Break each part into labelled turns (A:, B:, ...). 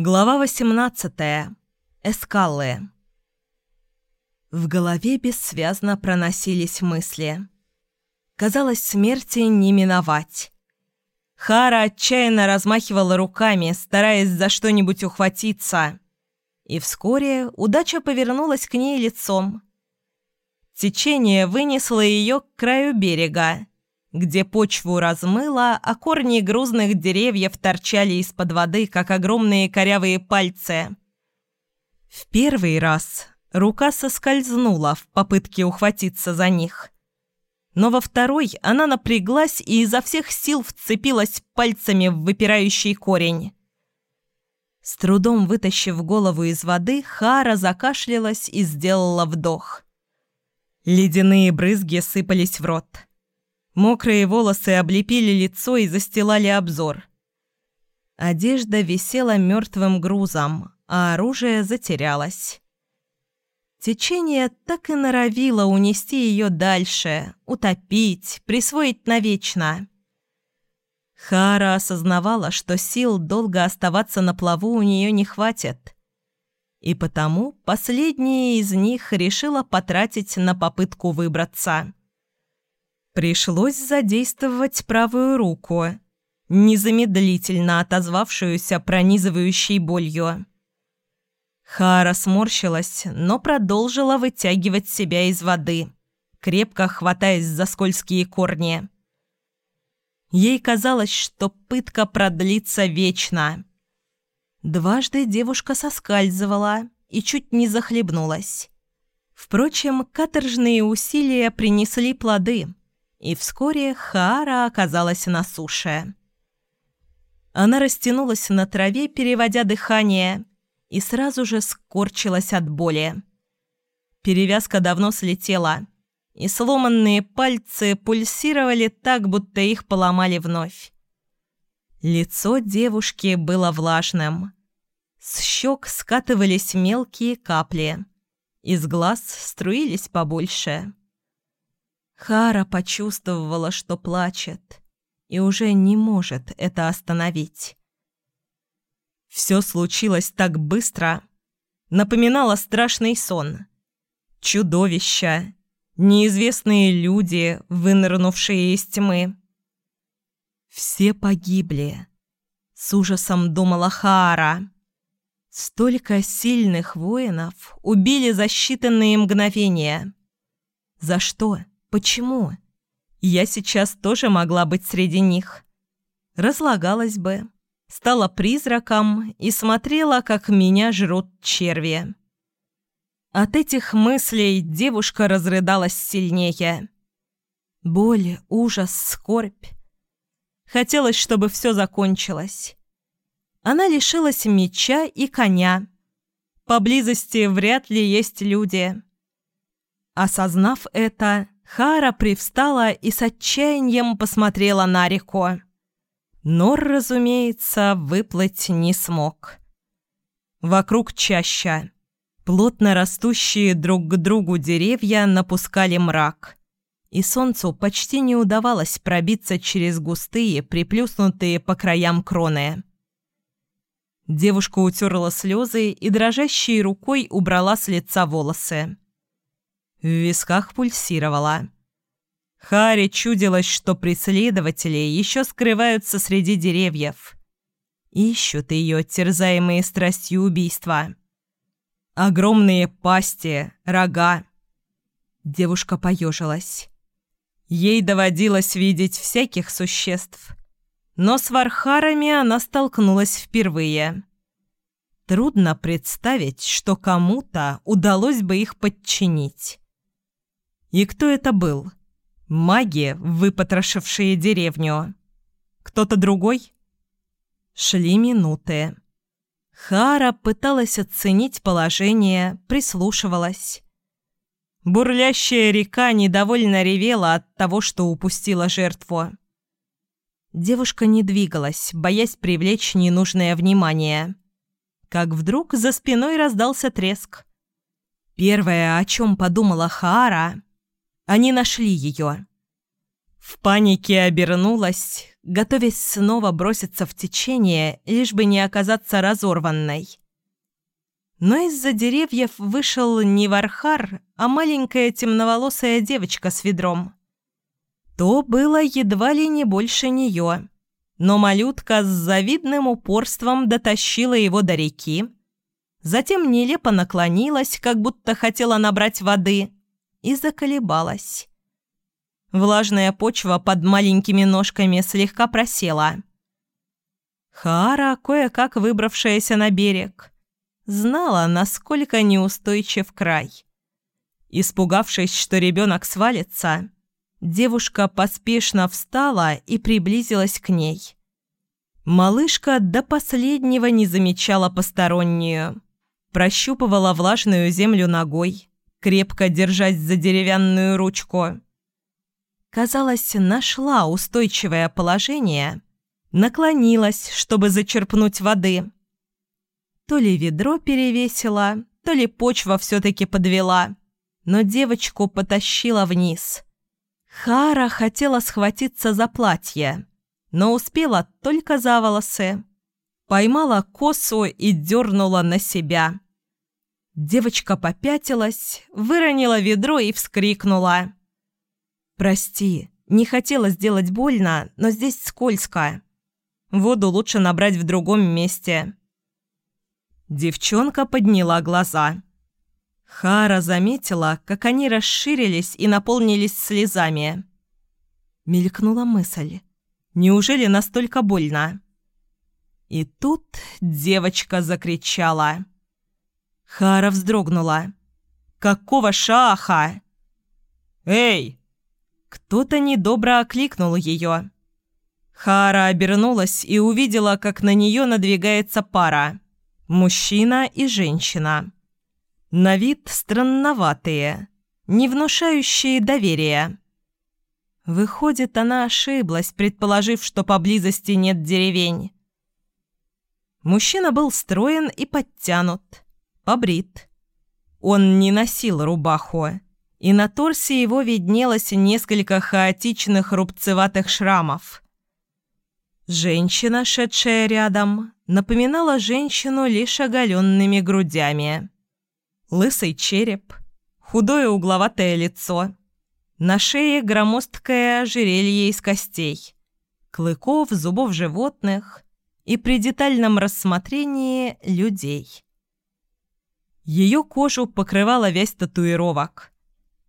A: Глава 18. Эскаллы. В голове бессвязно проносились мысли. Казалось, смерти не миновать. Хара отчаянно размахивала руками, стараясь за что-нибудь ухватиться. И вскоре удача повернулась к ней лицом. Течение вынесло ее к краю берега где почву размыло, а корни грузных деревьев торчали из-под воды, как огромные корявые пальцы. В первый раз рука соскользнула в попытке ухватиться за них. Но во второй она напряглась и изо всех сил вцепилась пальцами в выпирающий корень. С трудом вытащив голову из воды, Хара закашлялась и сделала вдох. Ледяные брызги сыпались в рот. Мокрые волосы облепили лицо и застилали обзор. Одежда висела мертвым грузом, а оружие затерялось. Течение так и норовило унести ее дальше, утопить, присвоить навечно. Хара осознавала, что сил долго оставаться на плаву у нее не хватит. И потому последние из них решила потратить на попытку выбраться. Пришлось задействовать правую руку, незамедлительно отозвавшуюся пронизывающей болью. Хара сморщилась, но продолжила вытягивать себя из воды, крепко хватаясь за скользкие корни. Ей казалось, что пытка продлится вечно. Дважды девушка соскальзывала и чуть не захлебнулась. Впрочем, каторжные усилия принесли плоды и вскоре Хаара оказалась на суше. Она растянулась на траве, переводя дыхание, и сразу же скорчилась от боли. Перевязка давно слетела, и сломанные пальцы пульсировали так, будто их поломали вновь. Лицо девушки было влажным. С щек скатывались мелкие капли. Из глаз струились побольше. Хара почувствовала, что плачет, и уже не может это остановить. Все случилось так быстро, напоминало страшный сон. Чудовища, неизвестные люди, вынырнувшие из тьмы. Все погибли. С ужасом думала Хаара. Столько сильных воинов убили за считанные мгновения. За что? Почему? Я сейчас тоже могла быть среди них. Разлагалась бы, стала призраком и смотрела, как меня жрут черви. От этих мыслей девушка разрыдалась сильнее. Боль, ужас, скорбь. Хотелось, чтобы все закончилось. Она лишилась меча и коня. Поблизости вряд ли есть люди. Осознав это, Хара привстала и с отчаянием посмотрела на реку. Нор, разумеется, выплыть не смог. Вокруг чаща. Плотно растущие друг к другу деревья напускали мрак. И солнцу почти не удавалось пробиться через густые, приплюснутые по краям кроны. Девушка утерла слезы и дрожащей рукой убрала с лица волосы. В висках пульсировало. Харе чудилось, что преследователи еще скрываются среди деревьев. Ищут ее, терзаемые страстью убийства. Огромные пасти, рога. Девушка поежилась. Ей доводилось видеть всяких существ. Но с вархарами она столкнулась впервые. Трудно представить, что кому-то удалось бы их подчинить. И кто это был? Маги, выпотрошившие деревню. Кто-то другой? Шли минуты. Хара пыталась оценить положение, прислушивалась. Бурлящая река недовольно ревела от того, что упустила жертву. Девушка не двигалась, боясь привлечь ненужное внимание. Как вдруг за спиной раздался треск. Первое, о чем подумала Хаара, они нашли ее. В панике обернулась, готовясь снова броситься в течение, лишь бы не оказаться разорванной. Но из-за деревьев вышел не Вархар, а маленькая темноволосая девочка с ведром. То было едва ли не больше нее, но малютка с завидным упорством дотащила его до реки, затем нелепо наклонилась, как будто хотела набрать воды, и заколебалась. Влажная почва под маленькими ножками слегка просела. Хара, кое-как выбравшаяся на берег, знала, насколько неустойчив край. Испугавшись, что ребенок свалится, девушка поспешно встала и приблизилась к ней. Малышка до последнего не замечала постороннюю. Прощупывала влажную землю ногой, крепко держась за деревянную ручку. Казалось, нашла устойчивое положение, наклонилась, чтобы зачерпнуть воды – то ли ведро перевесило, то ли почва все-таки подвела, но девочку потащила вниз. Хара хотела схватиться за платье, но успела только за волосы. Поймала косу и дернула на себя. Девочка попятилась, выронила ведро и вскрикнула. «Прости, не хотела сделать больно, но здесь скользко. Воду лучше набрать в другом месте». Девчонка подняла глаза. Хара заметила, как они расширились и наполнились слезами. Мелькнула мысль. Неужели настолько больно? И тут девочка закричала. Хара вздрогнула. «Какого шаха?» «Эй!» Кто-то недобро окликнул ее. Хара обернулась и увидела, как на нее надвигается пара. Мужчина и женщина. На вид странноватые, не внушающие доверия. Выходит, она ошиблась, предположив, что поблизости нет деревень. Мужчина был строен и подтянут, побрит. Он не носил рубаху, и на торсе его виднелось несколько хаотичных рубцеватых шрамов. Женщина, шедшая рядом, напоминала женщину лишь оголенными грудями. Лысый череп, худое угловатое лицо, на шее громоздкое ожерелье из костей, клыков, зубов животных и при детальном рассмотрении людей. Ее кожу покрывала вязь татуировок,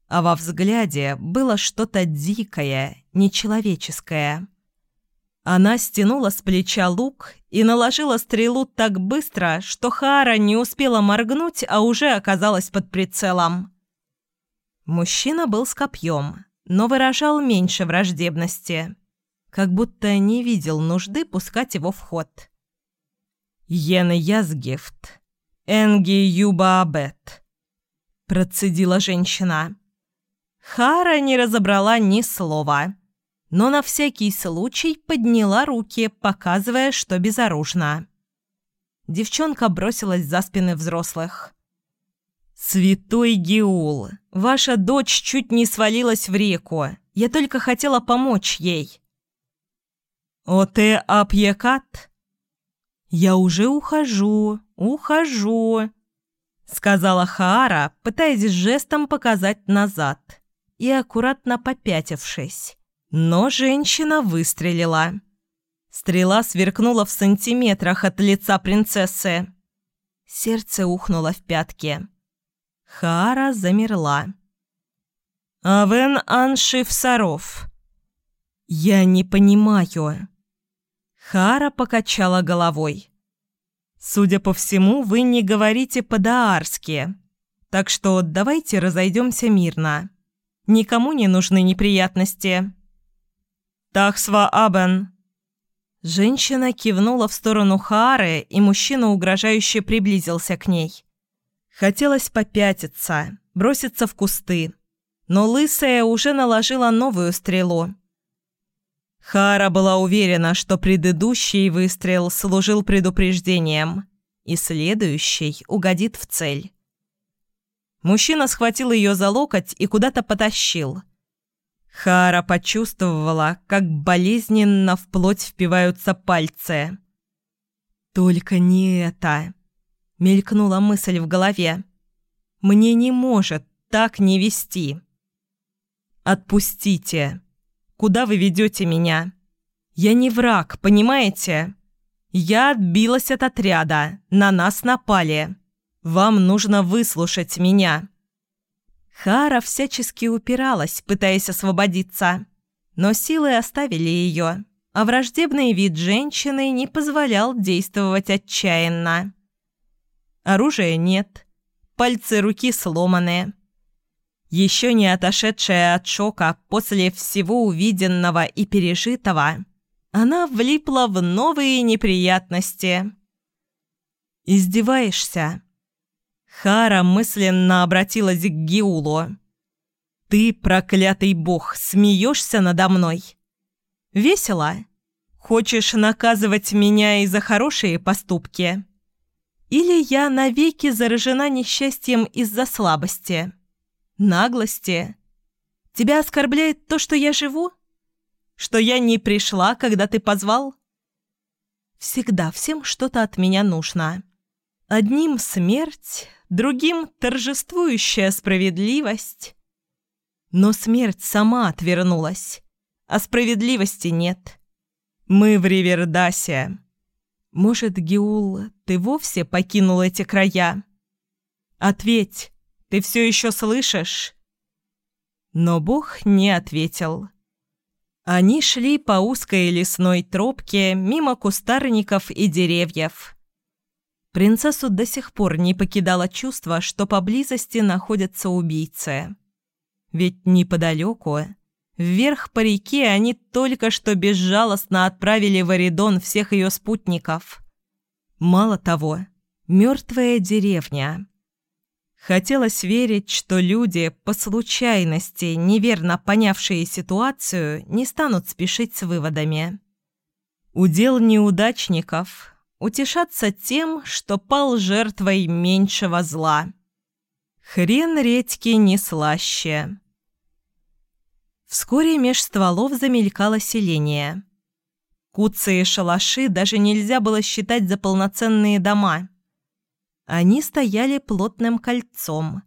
A: а во взгляде было что-то дикое, нечеловеческое – она стянула с плеча лук и наложила стрелу так быстро, что Хара не успела моргнуть, а уже оказалась под прицелом. Мужчина был с копьем, но выражал меньше враждебности, как будто не видел нужды пускать его в ход. «Йен Язгифт, Энги Юба Абет», – процедила женщина. Хара не разобрала ни слова – но на всякий случай подняла руки, показывая, что безоружна. Девчонка бросилась за спины взрослых. «Святой Геул, ваша дочь чуть не свалилась в реку. Я только хотела помочь ей». «Оте апьекат?» «Я уже ухожу, ухожу», — сказала Хаара, пытаясь жестом показать назад и аккуратно попятившись. Но женщина выстрелила. Стрела сверкнула в сантиметрах от лица принцессы. Сердце ухнуло в пятки. Хара замерла. «Авен Аншиф Саров». «Я не понимаю». Хара покачала головой. «Судя по всему, вы не говорите по-даарски, так что давайте разойдемся мирно. Никому не нужны неприятности». «Тахсва Абен!» Женщина кивнула в сторону Хаары, и мужчина угрожающе приблизился к ней. Хотелось попятиться, броситься в кусты, но лысая уже наложила новую стрелу. Хара была уверена, что предыдущий выстрел служил предупреждением, и следующий угодит в цель. Мужчина схватил ее за локоть и куда-то потащил – Хара почувствовала, как болезненно вплоть впиваются пальцы. «Только не это!» — мелькнула мысль в голове. «Мне не может так не вести!» «Отпустите! Куда вы ведете меня? Я не враг, понимаете? Я отбилась от отряда, на нас напали. Вам нужно выслушать меня!» Хара всячески упиралась, пытаясь освободиться, но силы оставили ее, а враждебный вид женщины не позволял действовать отчаянно. Оружия нет, пальцы руки сломаны. Еще не отошедшая от шока после всего увиденного и пережитого, она влипла в новые неприятности. «Издеваешься?» Хара мысленно обратилась к Гиулу. «Ты, проклятый бог, смеешься надо мной? Весело? Хочешь наказывать меня из за хорошие поступки? Или я навеки заражена несчастьем из-за слабости, наглости? Тебя оскорбляет то, что я живу? Что я не пришла, когда ты позвал?» Всегда всем что-то от меня нужно. Одним смерть, другим – торжествующая справедливость. Но смерть сама отвернулась, а справедливости нет. Мы в Ривердасе. Может, Геул, ты вовсе покинул эти края? Ответь, ты все еще слышишь? Но Бог не ответил. Они шли по узкой лесной тропке мимо кустарников и деревьев. Принцессу до сих пор не покидало чувство, что поблизости находятся убийцы. Ведь неподалеку, вверх по реке, они только что безжалостно отправили в Оридон всех ее спутников. Мало того, мертвая деревня. Хотелось верить, что люди, по случайности, неверно понявшие ситуацию, не станут спешить с выводами. Удел неудачников утешаться тем, что пал жертвой меньшего зла. Хрен редьки не слаще. Вскоре меж стволов замелькало селение. Куцы и шалаши даже нельзя было считать за полноценные дома. Они стояли плотным кольцом,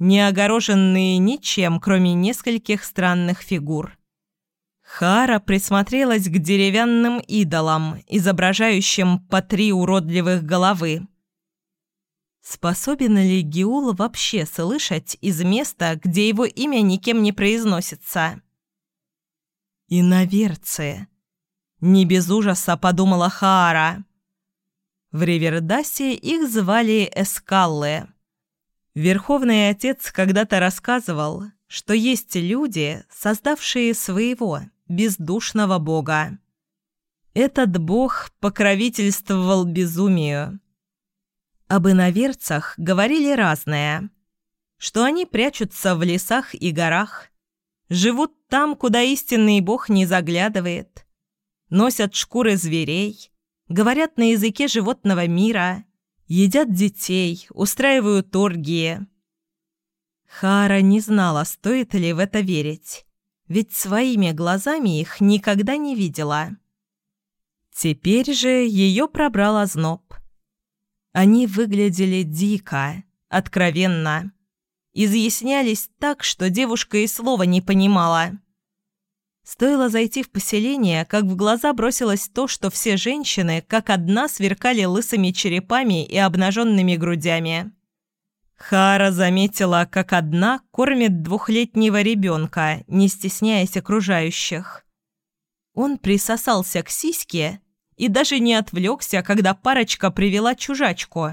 A: не огороженные ничем, кроме нескольких странных фигур. Хара присмотрелась к деревянным идолам, изображающим по три уродливых головы. Способен ли Геул вообще слышать из места, где его имя никем не произносится? «Иноверцы!» Не без ужаса подумала Хаара. В Ривердасе их звали Эскаллы. Верховный отец когда-то рассказывал, что есть люди, создавшие своего, бездушного бога. Этот бог покровительствовал безумию. Об иноверцах говорили разное, что они прячутся в лесах и горах, живут там, куда истинный бог не заглядывает, носят шкуры зверей, говорят на языке животного мира, едят детей, устраивают оргии. Хара не знала, стоит ли в это верить ведь своими глазами их никогда не видела. Теперь же ее пробрал озноб. Они выглядели дико, откровенно. Изъяснялись так, что девушка и слова не понимала. Стоило зайти в поселение, как в глаза бросилось то, что все женщины, как одна, сверкали лысыми черепами и обнаженными грудями. Хара заметила, как одна кормит двухлетнего ребенка, не стесняясь окружающих. Он присосался к сиське и даже не отвлекся, когда парочка привела чужачку.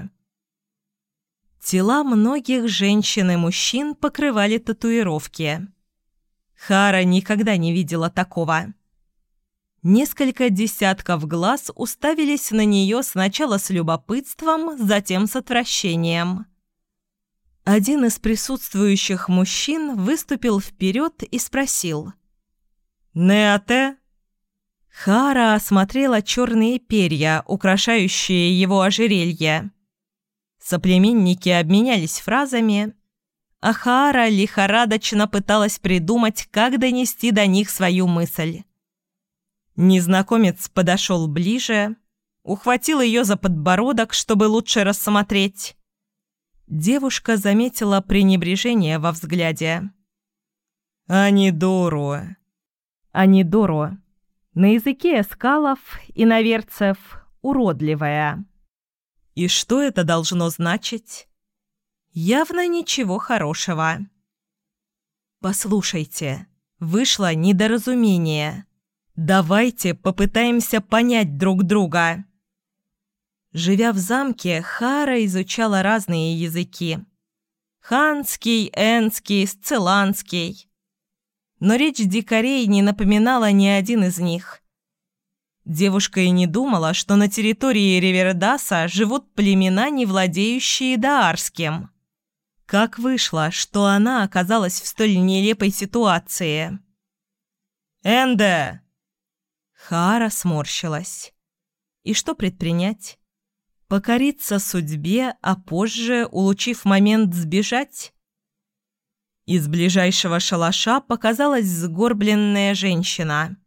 A: Тела многих женщин и мужчин покрывали татуировки. Хара никогда не видела такого. Несколько десятков глаз уставились на нее сначала с любопытством, затем с отвращением. Один из присутствующих мужчин выступил вперед и спросил. «Неате?» Хара осмотрела черные перья, украшающие его ожерелье. Соплеменники обменялись фразами, а Хаара лихорадочно пыталась придумать, как донести до них свою мысль. Незнакомец подошел ближе, ухватил ее за подбородок, чтобы лучше рассмотреть. Девушка заметила пренебрежение во взгляде. «Анидору». «Анидору». На языке эскалов и наверцев «уродливая». И что это должно значить? Явно ничего хорошего. «Послушайте, вышло недоразумение. Давайте попытаемся понять друг друга». Живя в замке, Хара изучала разные языки. Ханский, энский, сциланский. Но речь дикарей не напоминала ни один из них. Девушка и не думала, что на территории Ривердаса живут племена, не владеющие даарским. Как вышло, что она оказалась в столь нелепой ситуации? «Энде!» Хара сморщилась. И что предпринять? Покориться судьбе, а позже, улучив момент, сбежать? Из ближайшего шалаша показалась сгорбленная женщина.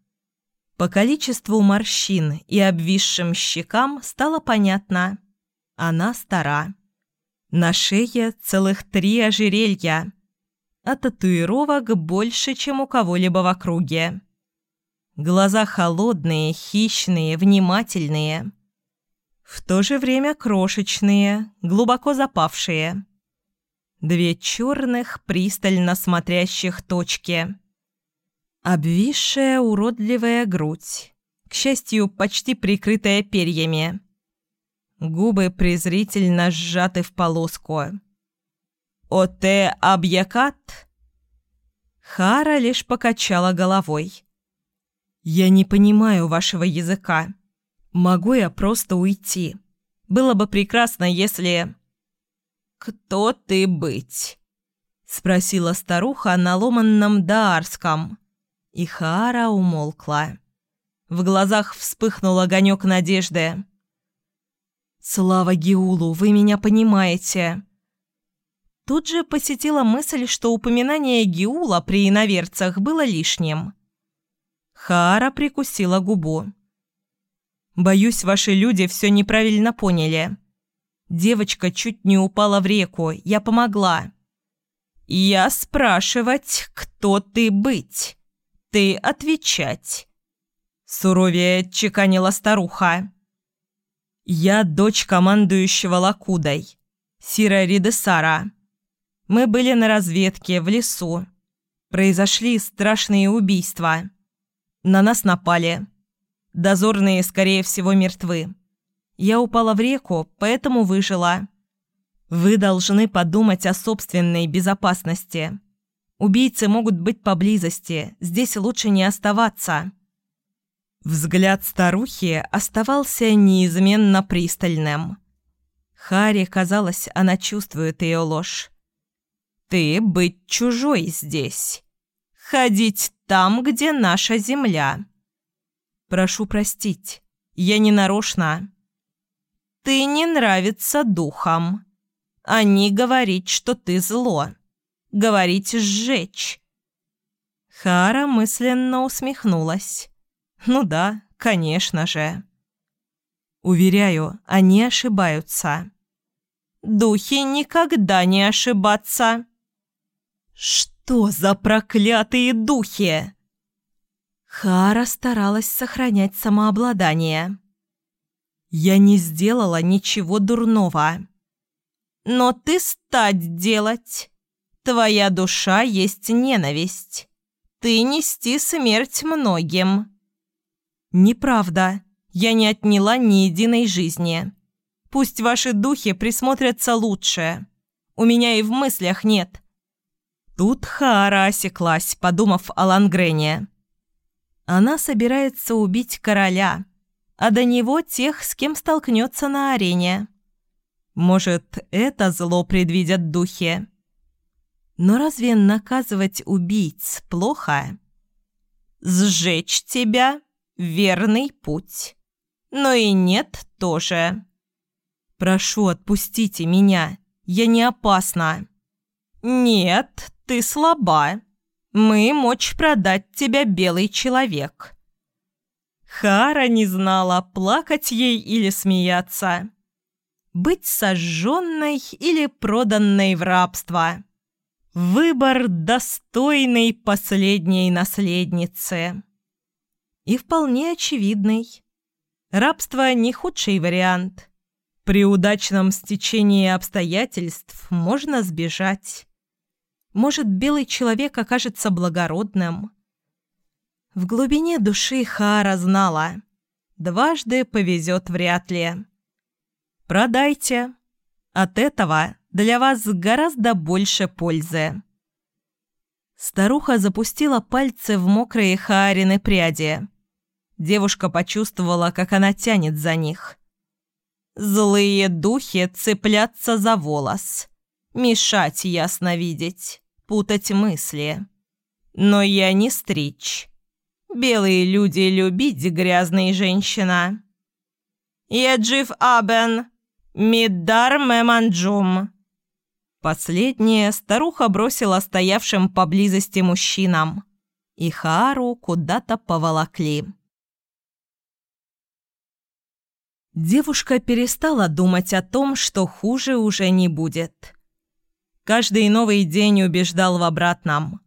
A: По количеству морщин и обвисшим щекам стало понятно. Она стара. На шее целых три ожерелья, а татуировок больше, чем у кого-либо в округе. Глаза холодные, хищные, внимательные – в то же время крошечные, глубоко запавшие. Две черных, пристально смотрящих точки. Обвисшая уродливая грудь, к счастью, почти прикрытая перьями. Губы презрительно сжаты в полоску. «Оте абьякат?» Хара лишь покачала головой. «Я не понимаю вашего языка». Могу я просто уйти? Было бы прекрасно, если... «Кто ты быть?» — спросила старуха на ломанном даарском. И Хаара умолкла. В глазах вспыхнул огонек надежды. «Слава Геулу, вы меня понимаете!» Тут же посетила мысль, что упоминание Геула при иноверцах было лишним. Хара прикусила губу. Боюсь, ваши люди все неправильно поняли. Девочка чуть не упала в реку, я помогла. Я спрашивать, кто ты быть. Ты отвечать. Суровее чеканила старуха. Я дочь командующего Лакудой, Сира Ридесара. Мы были на разведке в лесу. Произошли страшные убийства. На нас напали. Дозорные, скорее всего, мертвы. Я упала в реку, поэтому выжила. Вы должны подумать о собственной безопасности. Убийцы могут быть поблизости, здесь лучше не оставаться». Взгляд старухи оставался неизменно пристальным. Харе казалось, она чувствует ее ложь. «Ты быть чужой здесь. Ходить там, где наша земля. Прошу простить. Я не нарочно. Ты не нравится духам. Они говорить, что ты зло. Говорить сжечь. Хара мысленно усмехнулась. Ну да, конечно же. Уверяю, они ошибаются. Духи никогда не ошибаться. Что за проклятые духи? Хара старалась сохранять самообладание. «Я не сделала ничего дурного». «Но ты стать делать. Твоя душа есть ненависть. Ты нести смерть многим». «Неправда. Я не отняла ни единой жизни. Пусть ваши духи присмотрятся лучше. У меня и в мыслях нет». Тут Хаара осеклась, подумав о Лангрене. Она собирается убить короля, а до него тех, с кем столкнется на арене. Может, это зло предвидят духи? Но разве наказывать убийц плохо? Сжечь тебя — верный путь. Но и нет тоже. Прошу, отпустите меня. Я не опасна. «Нет, ты слаба. Мы мочь продать тебя, белый человек». Хара не знала, плакать ей или смеяться. Быть сожженной или проданной в рабство. Выбор достойной последней наследницы. И вполне очевидный. Рабство не худший вариант. При удачном стечении обстоятельств можно сбежать. Может, белый человек окажется благородным. В глубине души Хара знала. Дважды повезет вряд ли. Продайте. От этого для вас гораздо больше пользы. Старуха запустила пальцы в мокрые Хаарины пряди. Девушка почувствовала, как она тянет за них. Злые духи цепляться за волос. Мешать ясно видеть, путать мысли. Но я не стричь. Белые люди любить грязные женщина. «Еджив абен, миддар меманджум». Последнее старуха бросила стоявшим поблизости мужчинам. И Хаару куда-то поволокли. Девушка перестала думать о том, что хуже уже не будет. Каждый новый день убеждал в обратном.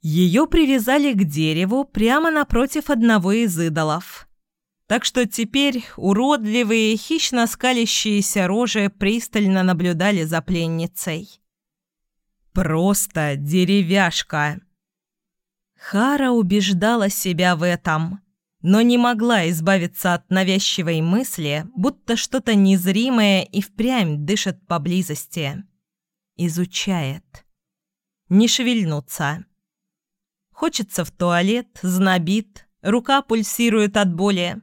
A: Ее привязали к дереву прямо напротив одного из идолов. Так что теперь уродливые, хищно скалящиеся рожи пристально наблюдали за пленницей. Просто деревяшка. Хара убеждала себя в этом, но не могла избавиться от навязчивой мысли, будто что-то незримое и впрямь дышит поблизости. Изучает. Не шевельнуться. Хочется в туалет, знобит, рука пульсирует от боли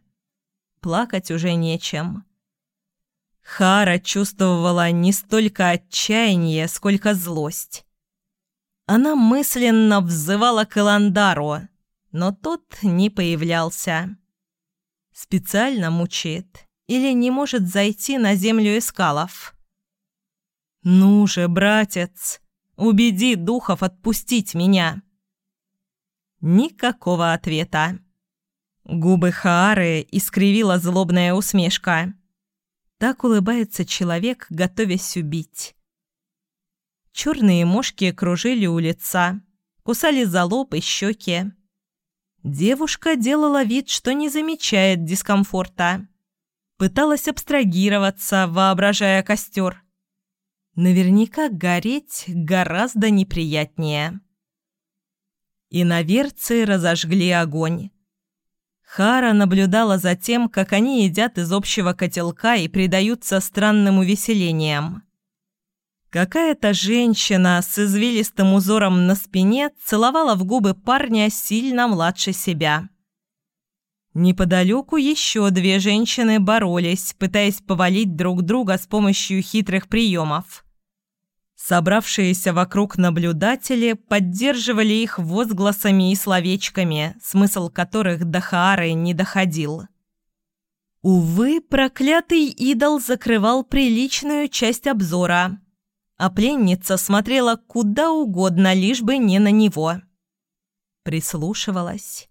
A: плакать уже нечем. Хара чувствовала не столько отчаяние, сколько злость. Она мысленно взывала к Эландару, но тот не появлялся. Специально мучает или не может зайти на землю эскалов. «Ну же, братец, убеди духов отпустить меня!» Никакого ответа. Губы Хаары искривила злобная усмешка. Так улыбается человек, готовясь убить. Черные мошки кружили у лица, кусали за лоб и щеки. Девушка делала вид, что не замечает дискомфорта. Пыталась абстрагироваться, воображая костер. Наверняка гореть гораздо неприятнее. И наверцы разожгли огонь. Хара наблюдала за тем, как они едят из общего котелка и предаются странным увеселениям. Какая-то женщина с извилистым узором на спине целовала в губы парня сильно младше себя. Неподалеку еще две женщины боролись, пытаясь повалить друг друга с помощью хитрых приемов. Собравшиеся вокруг наблюдатели поддерживали их возгласами и словечками, смысл которых до Хаары не доходил. Увы, проклятый идол закрывал приличную часть обзора, а пленница смотрела куда угодно, лишь бы не на него. Прислушивалась.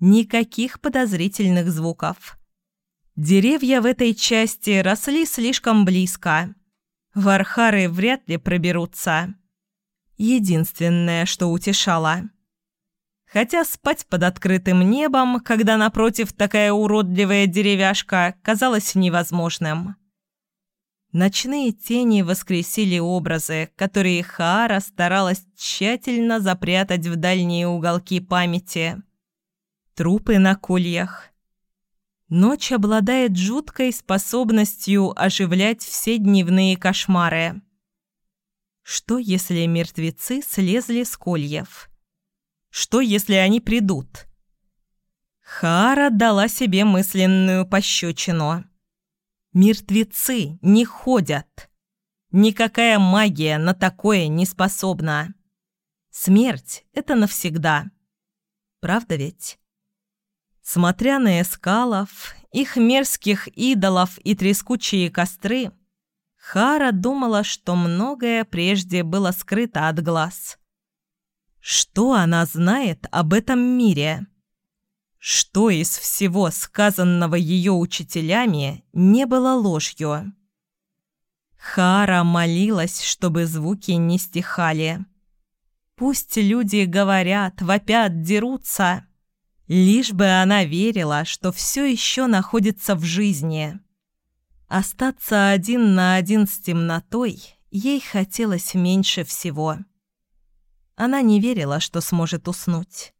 A: Никаких подозрительных звуков. Деревья в этой части росли слишком близко Вархары вряд ли проберутся. Единственное, что утешало. Хотя спать под открытым небом, когда напротив такая уродливая деревяшка, казалось невозможным. Ночные тени воскресили образы, которые Хаара старалась тщательно запрятать в дальние уголки памяти. Трупы на кольях, Ночь обладает жуткой способностью оживлять все дневные кошмары. Что, если мертвецы слезли с кольев? Что, если они придут? Хара дала себе мысленную пощечину. Мертвецы не ходят. Никакая магия на такое не способна. Смерть — это навсегда. Правда ведь? Смотря на эскалов, их мерзких идолов и трескучие костры, Хара думала, что многое прежде было скрыто от глаз. Что она знает об этом мире? Что из всего сказанного ее учителями не было ложью? Хара молилась, чтобы звуки не стихали. Пусть люди говорят, вопят, дерутся, лишь бы она верила, что все еще находится в жизни. Остаться один на один с темнотой ей хотелось меньше всего. Она не верила, что сможет уснуть.